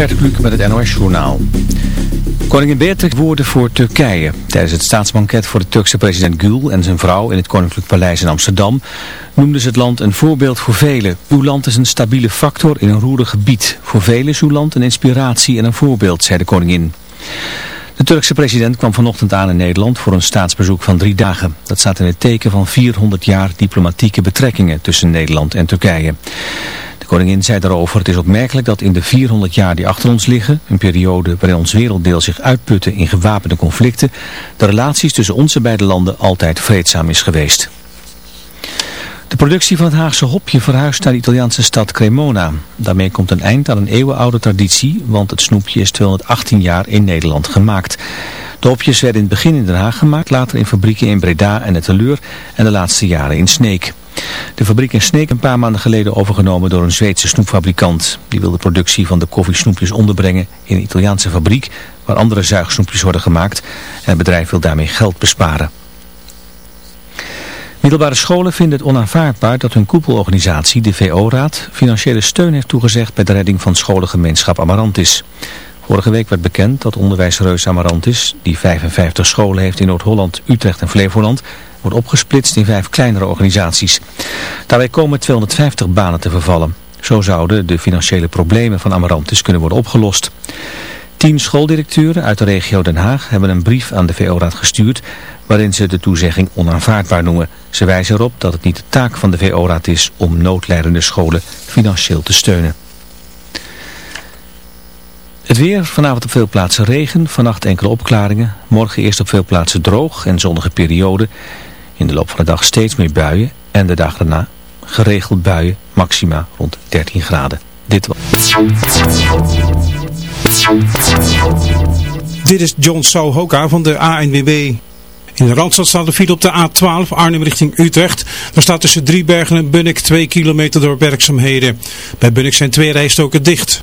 Gert Kluk met het NOS-journaal. Koningin Beatrix woorden voor Turkije. Tijdens het staatsbanket voor de Turkse president Gül en zijn vrouw in het Koninklijk Paleis in Amsterdam noemden ze het land een voorbeeld voor velen. Uw land is een stabiele factor in een roerig gebied. Voor velen is uw land een inspiratie en een voorbeeld, zei de koningin. De Turkse president kwam vanochtend aan in Nederland voor een staatsbezoek van drie dagen. Dat staat in het teken van 400 jaar diplomatieke betrekkingen tussen Nederland en Turkije koningin zei daarover, het is opmerkelijk dat in de 400 jaar die achter ons liggen, een periode waarin ons werelddeel zich uitputte in gewapende conflicten, de relaties tussen onze beide landen altijd vreedzaam is geweest. De productie van het Haagse hopje verhuist naar de Italiaanse stad Cremona. Daarmee komt een eind aan een eeuwenoude traditie, want het snoepje is 218 jaar in Nederland gemaakt. De hopjes werden in het begin in Den Haag gemaakt, later in fabrieken in Breda en Etteleur en de laatste jaren in Sneek. De fabriek in Sneek een paar maanden geleden overgenomen door een Zweedse snoepfabrikant. Die wil de productie van de koffiesnoepjes onderbrengen in een Italiaanse fabriek waar andere zuigsnoepjes worden gemaakt. En het bedrijf wil daarmee geld besparen. Middelbare scholen vinden het onaanvaardbaar dat hun koepelorganisatie, de VO-raad, financiële steun heeft toegezegd bij de redding van scholengemeenschap Amarantis. Vorige week werd bekend dat onderwijsreus Amarantis, die 55 scholen heeft in Noord-Holland, Utrecht en Flevoland, wordt opgesplitst in vijf kleinere organisaties. Daarbij komen 250 banen te vervallen. Zo zouden de financiële problemen van Amarantis kunnen worden opgelost. Tien schooldirecteuren uit de regio Den Haag hebben een brief aan de VO-raad gestuurd waarin ze de toezegging onaanvaardbaar noemen. Ze wijzen erop dat het niet de taak van de VO-raad is om noodlijdende scholen financieel te steunen. Het weer, vanavond op veel plaatsen regen, vannacht enkele opklaringen. Morgen eerst op veel plaatsen droog en zonnige periode. In de loop van de dag steeds meer buien en de dag daarna geregeld buien, maxima rond 13 graden. Dit was... Dit is John Souhoka van de ANWB. In de Randstad staat de file op de A12 Arnhem richting Utrecht. Daar staat tussen Driebergen en Bunnik 2 kilometer door werkzaamheden. Bij Bunnik zijn twee rijstoken dicht.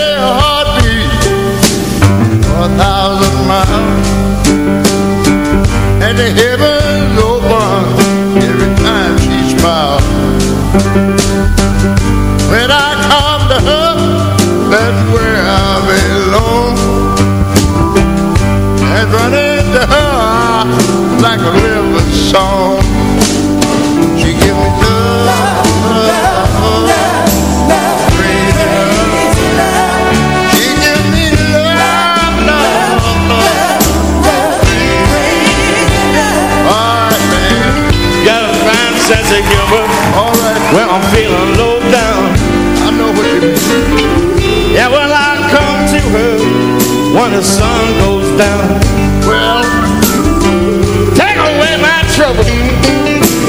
a river song She give me love, love, love, crazy love she give me love, love, love, Alright, man. Got a fine sense of humor Alright, when I'm feeling low down. I know what you mean. Yeah, well, I come to her when the sun goes down.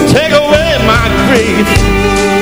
Take away my grief.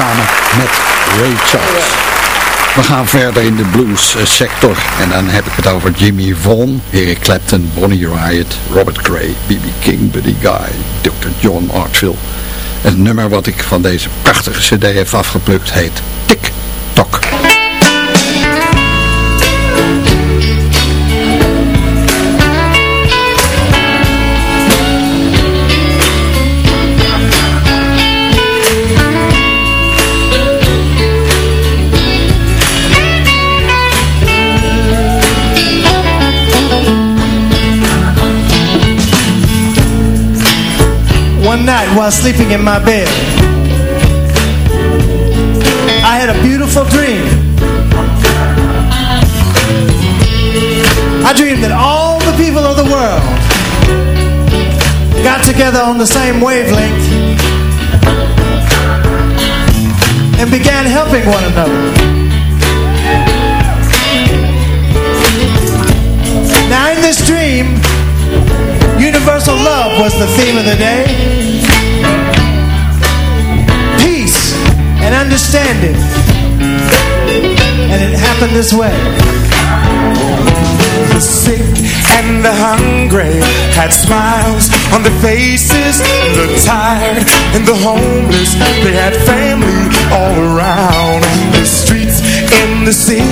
samen met Ray Charles. We gaan verder in de blues eh, sector en dan heb ik het over Jimmy Vaughan, Eric Clapton, Bonnie Riot, Robert Gray, B.B. King, Buddy Guy, Dr. John Artville. Het nummer wat ik van deze prachtige cd heb afgeplukt heet while sleeping in my bed. I had a beautiful dream. I dreamed that all the people of the world got together on the same wavelength and began helping one another. Now in this dream, universal love was the theme of the day. and understanding. And it happened this way. The sick and the hungry had smiles on their faces. The tired and the homeless, they had family all around. The streets in the city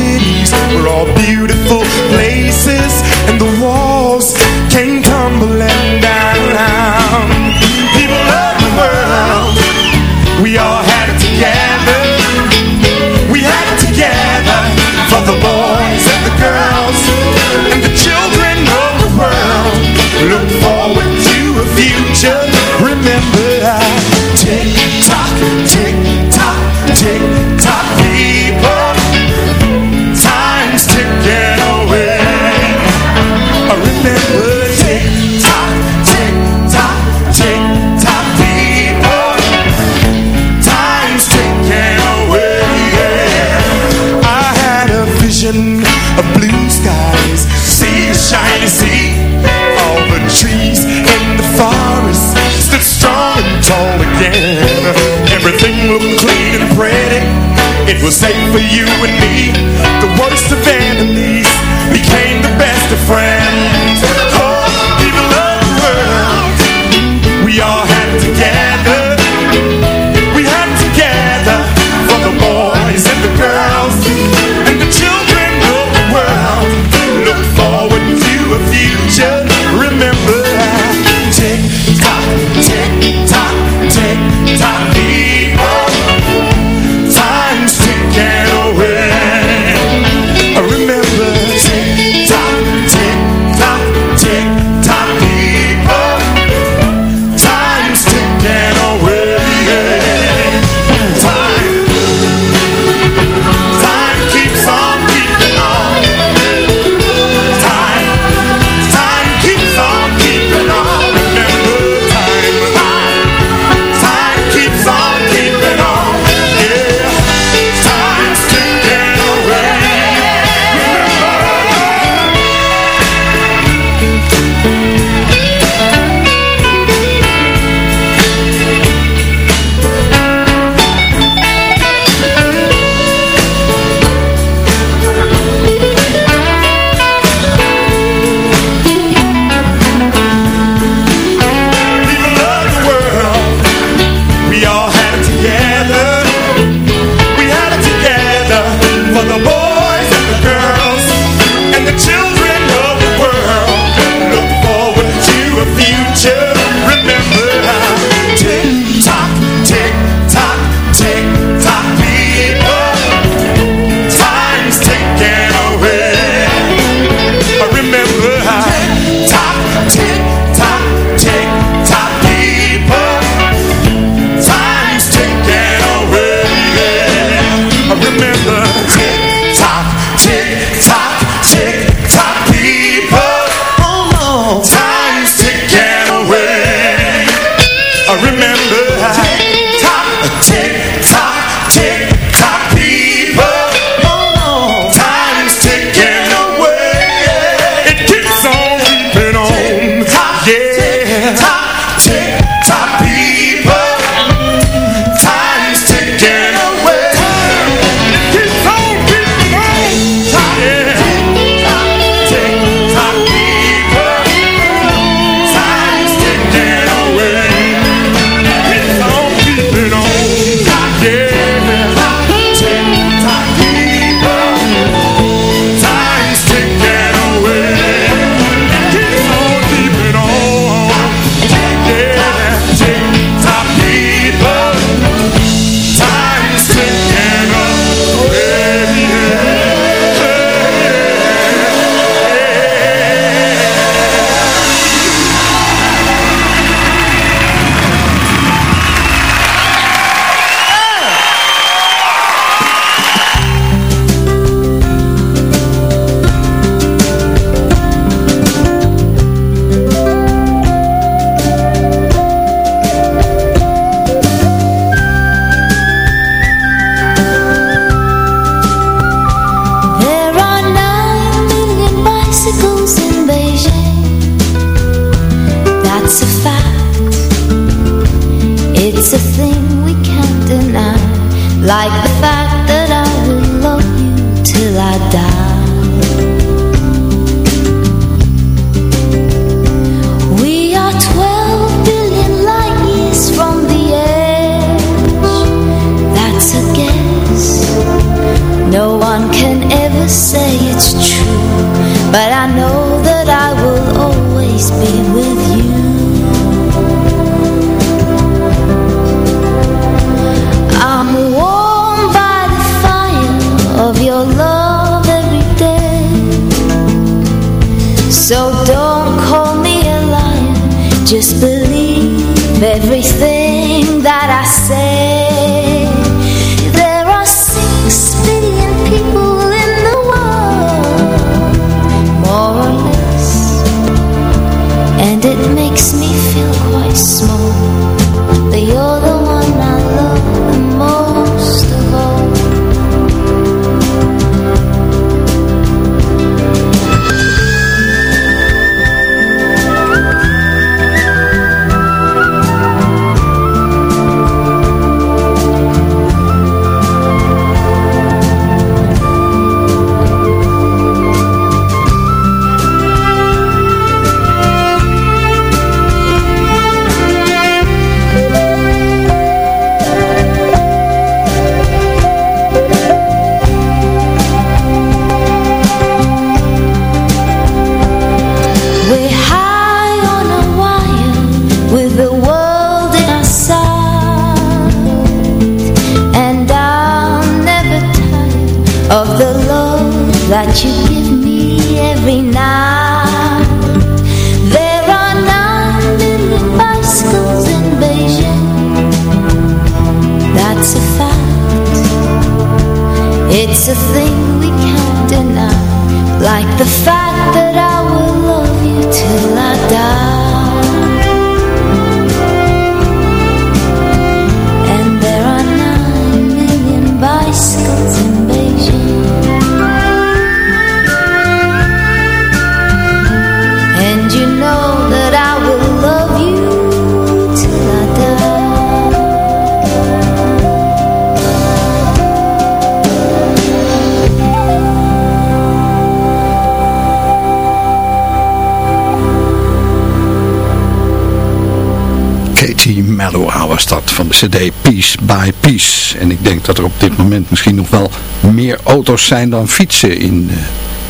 cd Piece by Piece. En ik denk dat er op dit moment misschien nog wel meer auto's zijn dan fietsen in eh,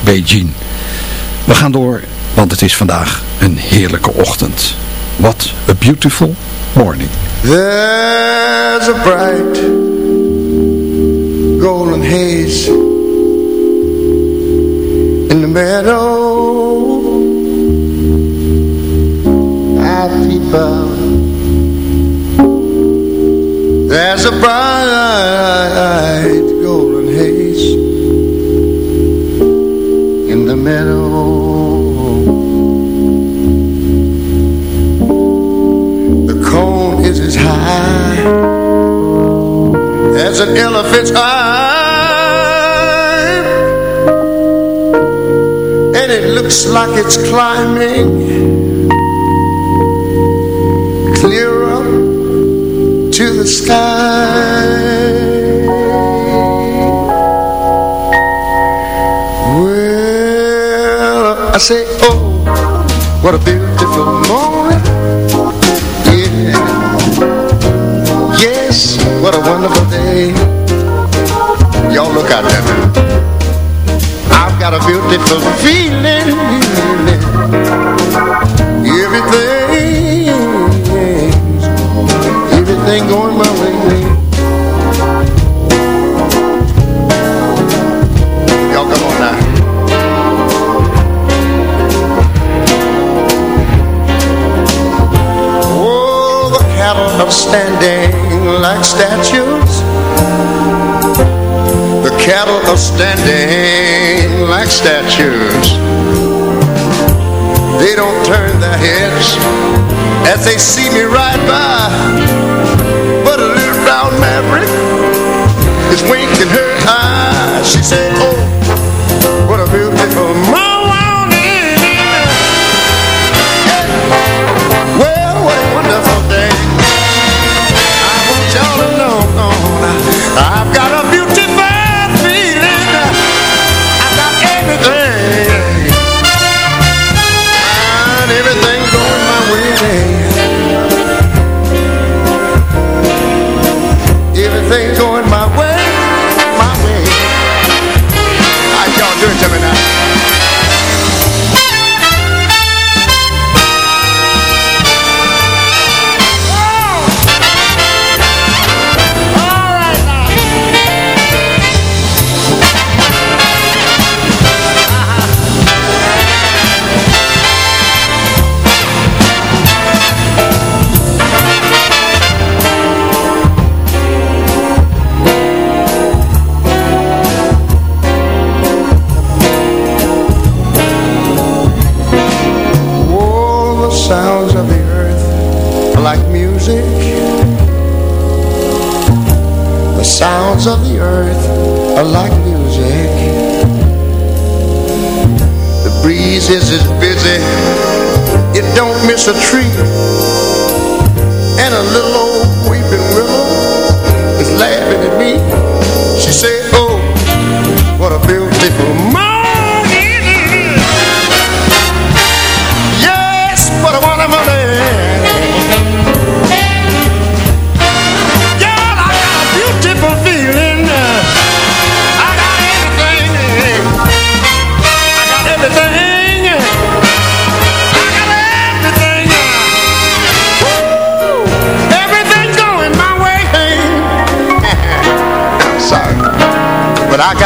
Beijing. We gaan door, want het is vandaag een heerlijke ochtend. What a beautiful morning. There's a bright golden haze in the meadow. I There's a bright golden haze in the meadow. The cone is as high as an elephant's eye And it looks like it's climbing I say, oh, what a beautiful morning. Yeah. Yes, what a wonderful day. Y'all look out there. I've got a beautiful feeling are standing like statues. The cattle are standing like statues. They don't turn their heads as they see me ride by. But a little brown maverick is winking her eye. She said, oh, I like music. The breeze is as busy. You don't miss a tree.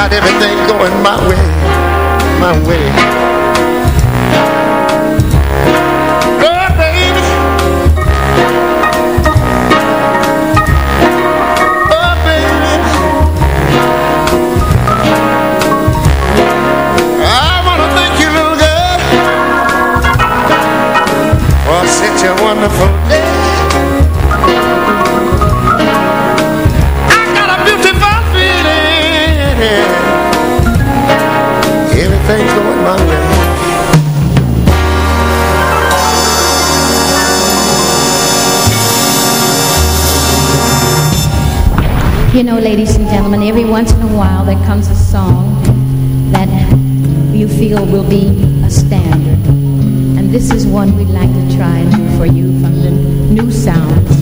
got everything going my way, my way. There comes a song that you feel will be a standard. And this is one we'd like to try for you from the new sounds.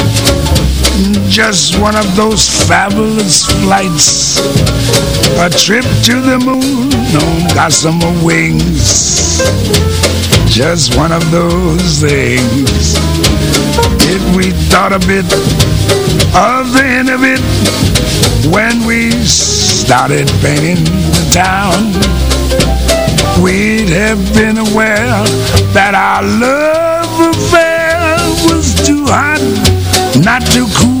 just one of those fabulous flights. A trip to the moon on gossamer wings. Just one of those things. If we thought a bit of the end of it When we started painting the town We'd have been aware that our love affair was too hot not to cool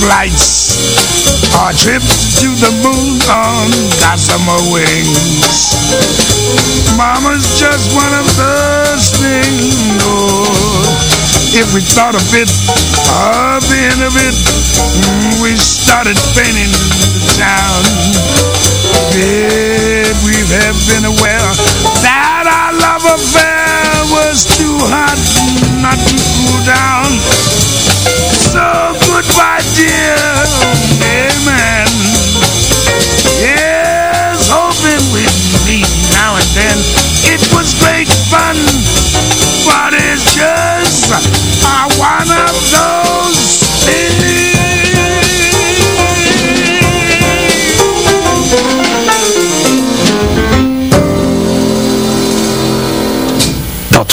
flights Our trip to the moon on gossamer wings. Mama's just one of those things, oh If we thought a bit of the end of it mm, We started painting the town. Did we have been aware That our love affair was too hot not to cool down It was great fun But it's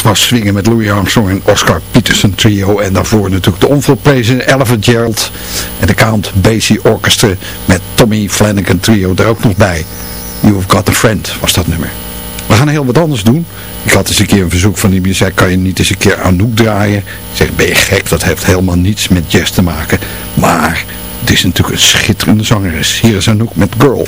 was Swingen met Louis Armstrong en Oscar Peterson Trio. En daarvoor natuurlijk de onvolprezen Elephant Gerald en de Count Basie Orchestra met Tommy Flanagan Trio er ook nog bij. You've Got a Friend was dat nummer. We gaan heel wat anders doen. Ik had eens een keer een verzoek van die zei, kan je niet eens een keer Anouk draaien? Ik zeg, ben je gek? Dat heeft helemaal niets met jazz te maken. Maar het is natuurlijk een schitterende zangeres. Hier is Anouk met Girl. Girl,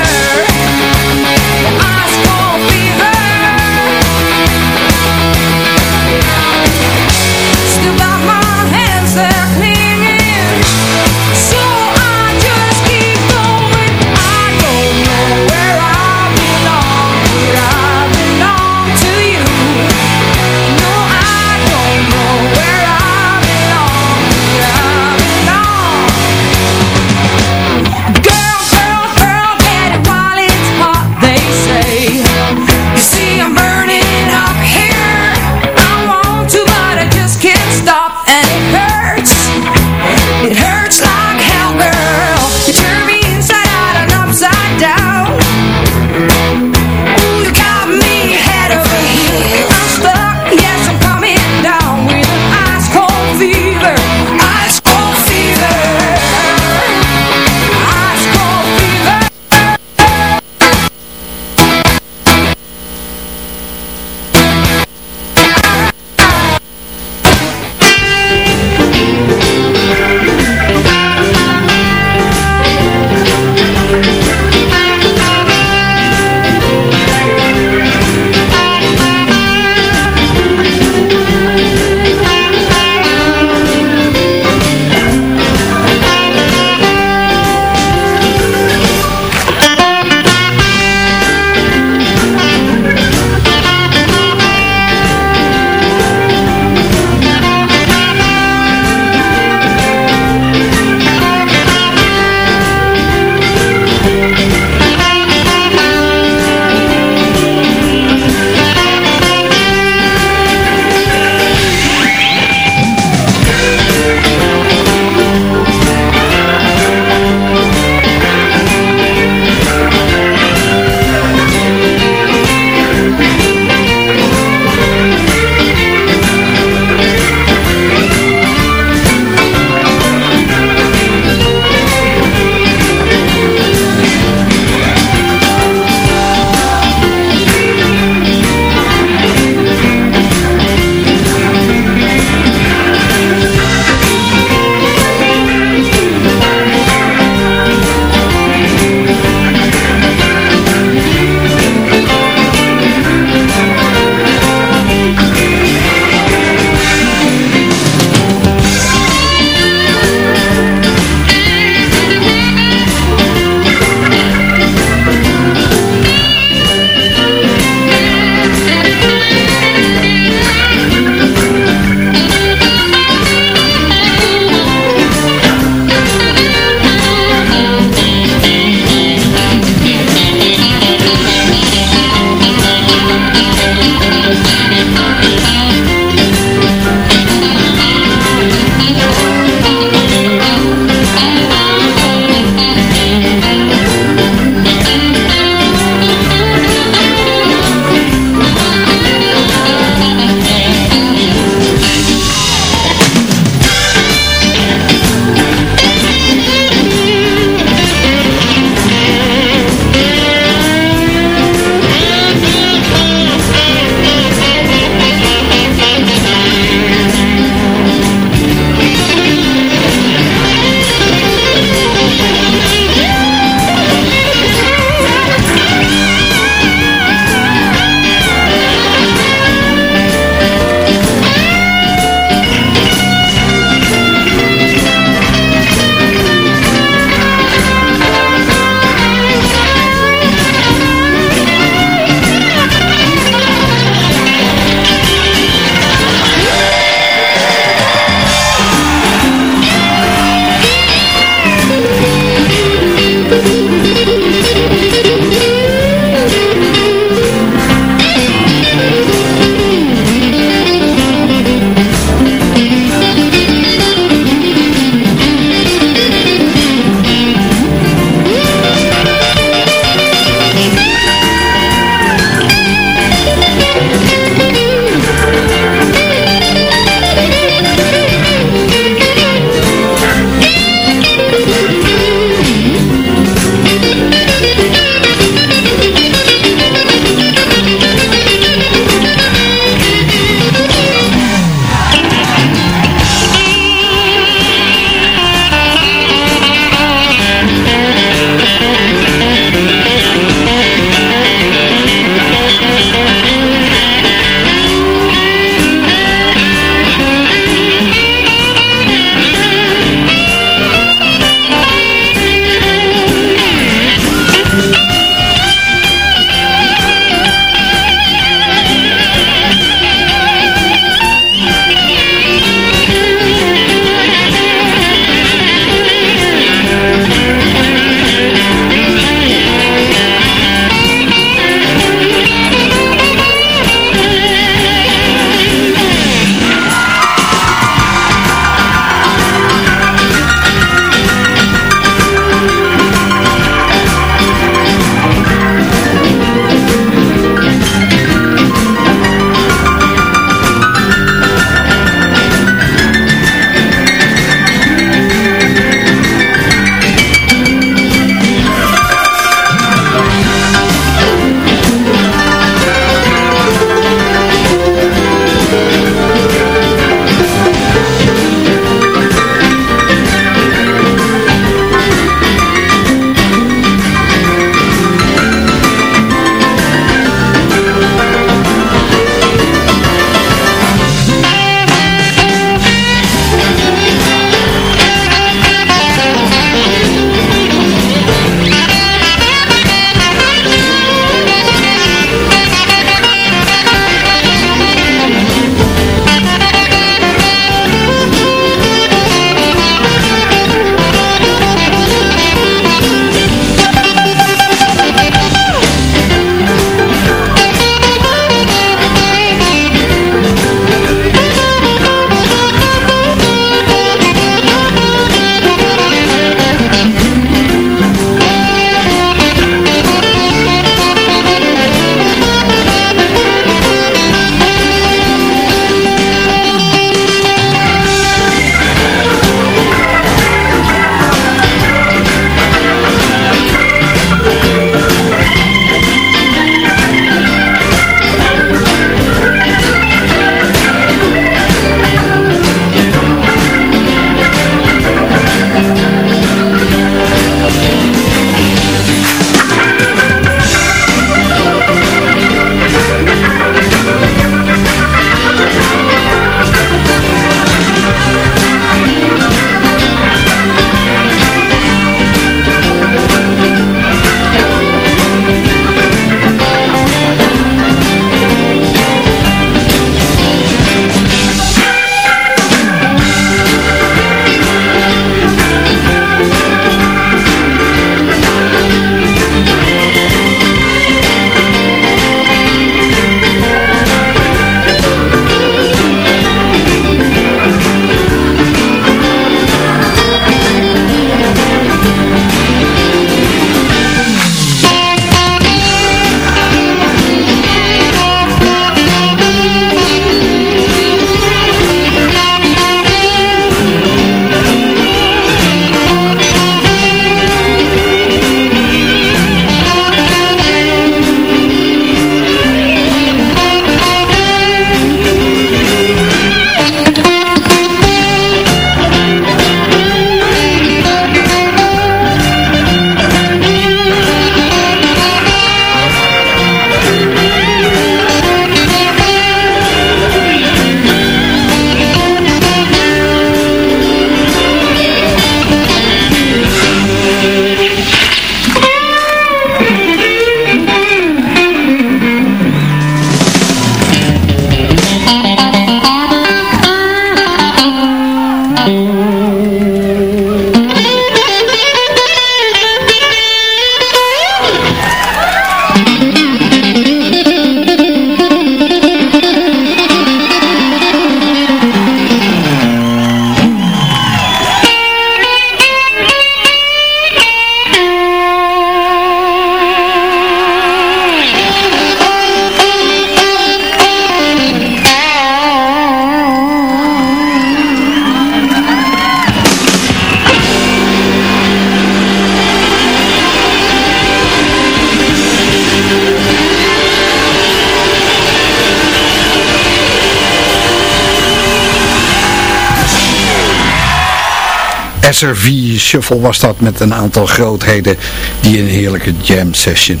SRV Shuffle was dat met een aantal grootheden die een heerlijke jam session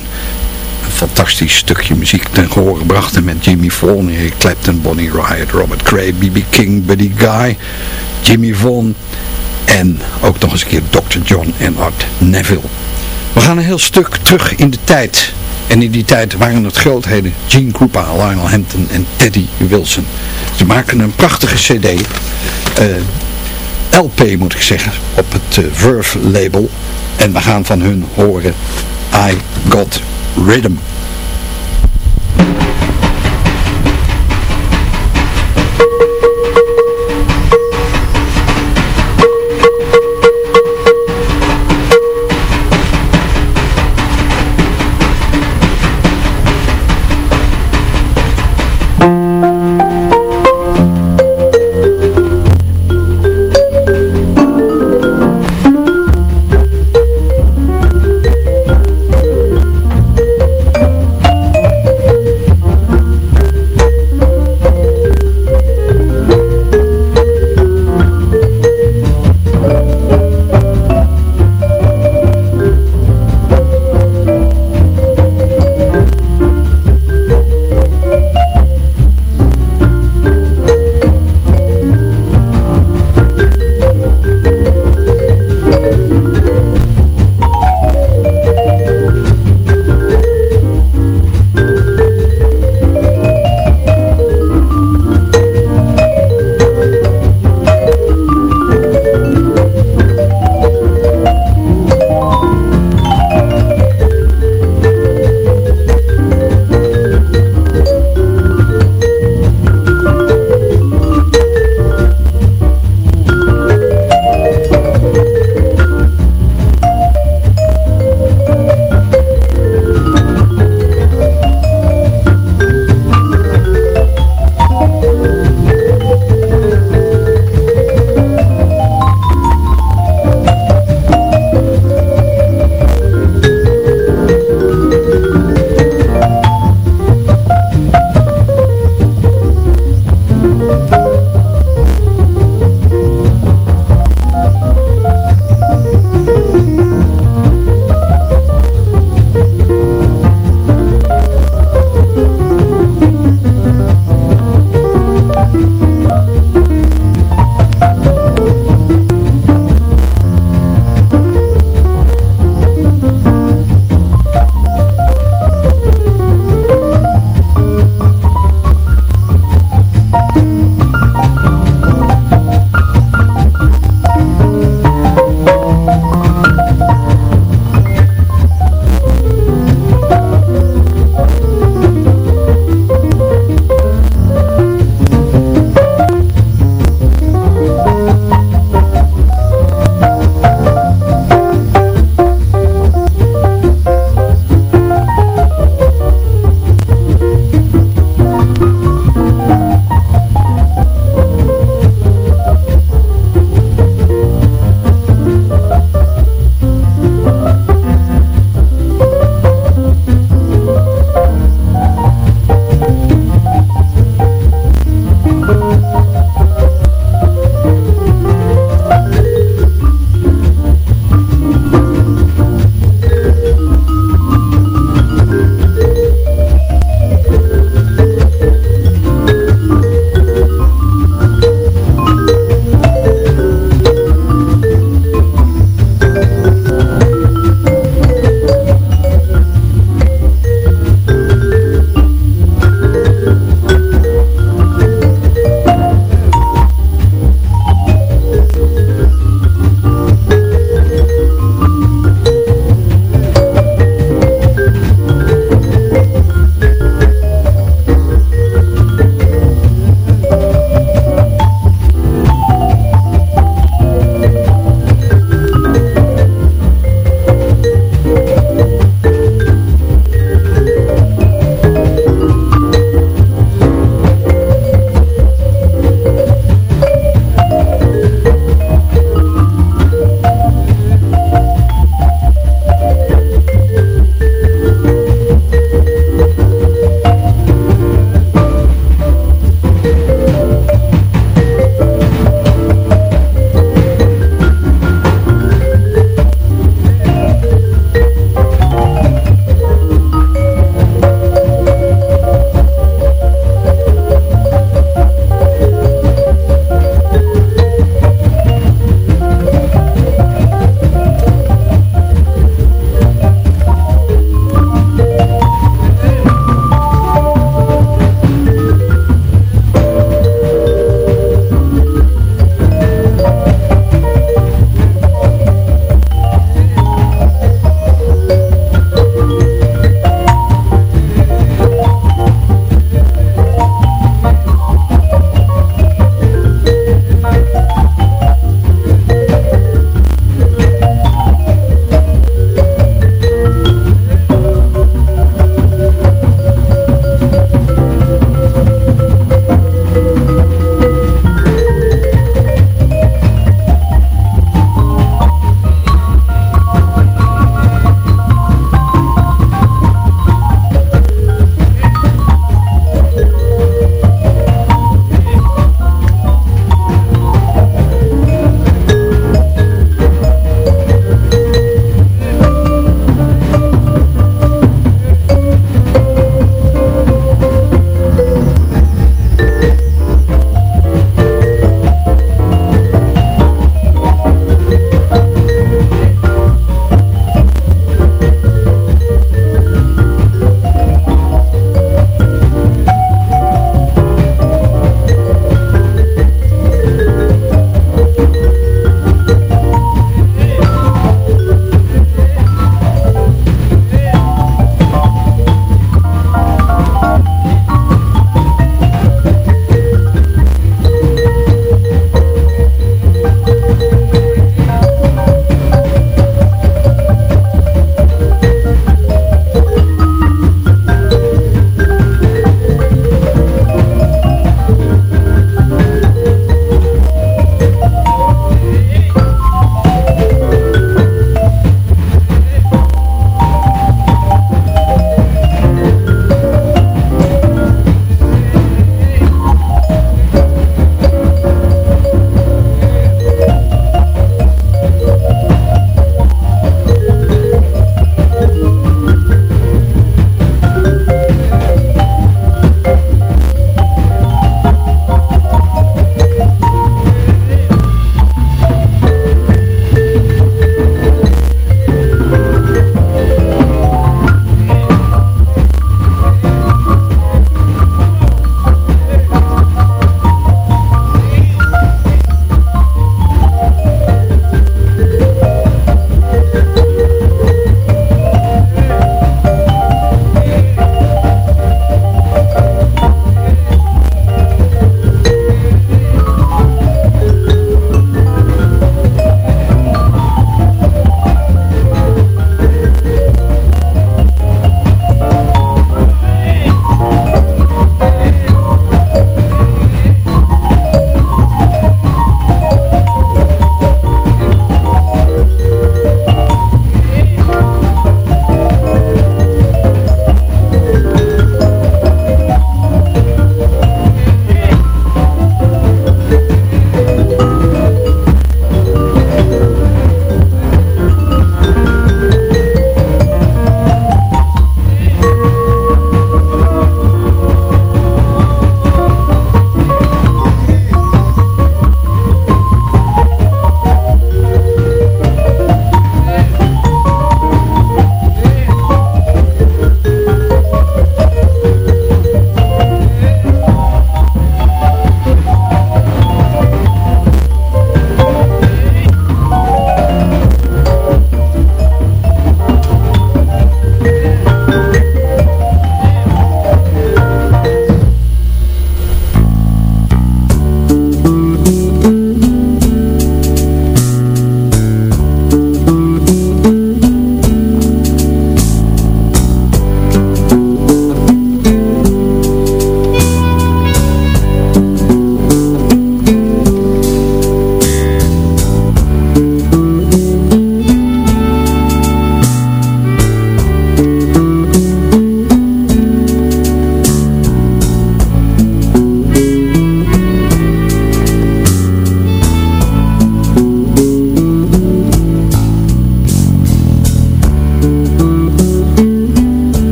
een fantastisch stukje muziek ten gehore brachten met Jimmy Vaughan, Eric Clapton, Bonnie Raitt, Robert Cray, B.B. King, Buddy Guy, Jimmy Vaughan en ook nog eens een keer Dr. John en Art Neville. We gaan een heel stuk terug in de tijd. En in die tijd waren het grootheden Gene Krupa, Lionel Hampton en Teddy Wilson. Ze maken een prachtige cd, eh, LP moet ik zeggen, op het uh, Verve label. En we gaan van hun horen I Got Rhythm.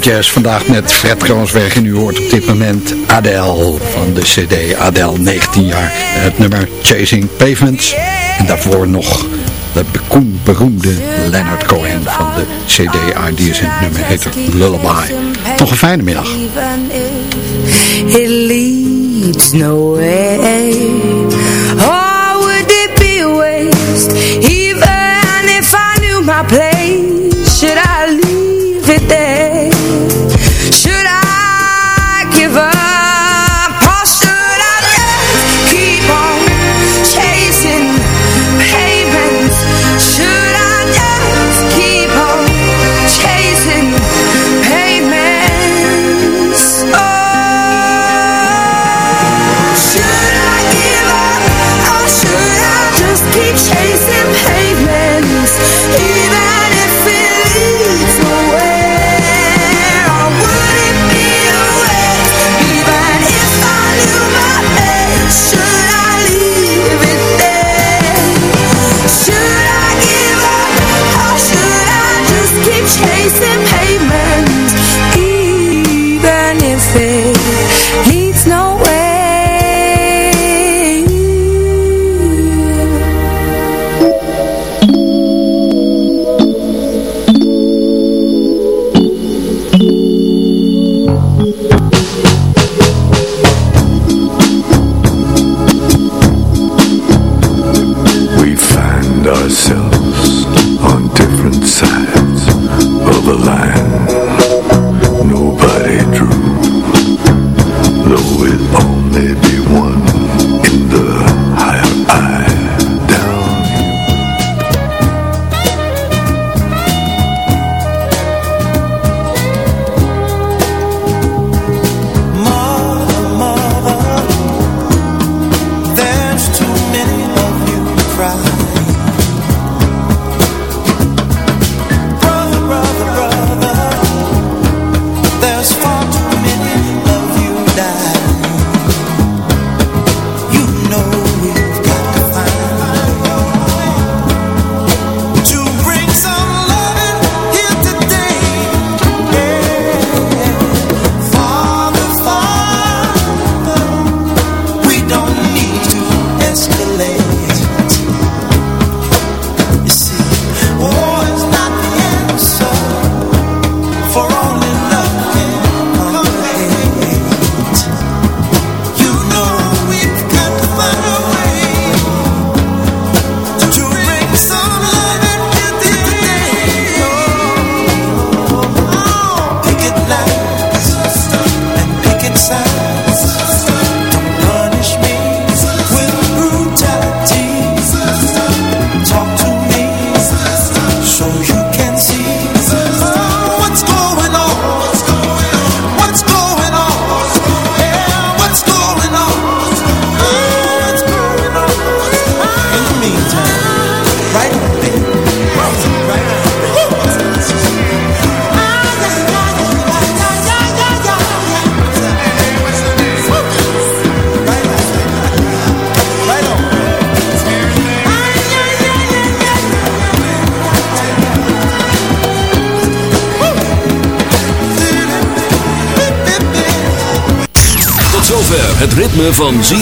Jazz. Vandaag met Fred Kroonsweg en u hoort op dit moment Adele van de cd Adele 19 jaar. Het nummer Chasing Pavements. En daarvoor nog de beroemde Leonard Cohen van de cd Ideas. En het nummer heet Lullaby. Nog een fijne middag. It leads nowhere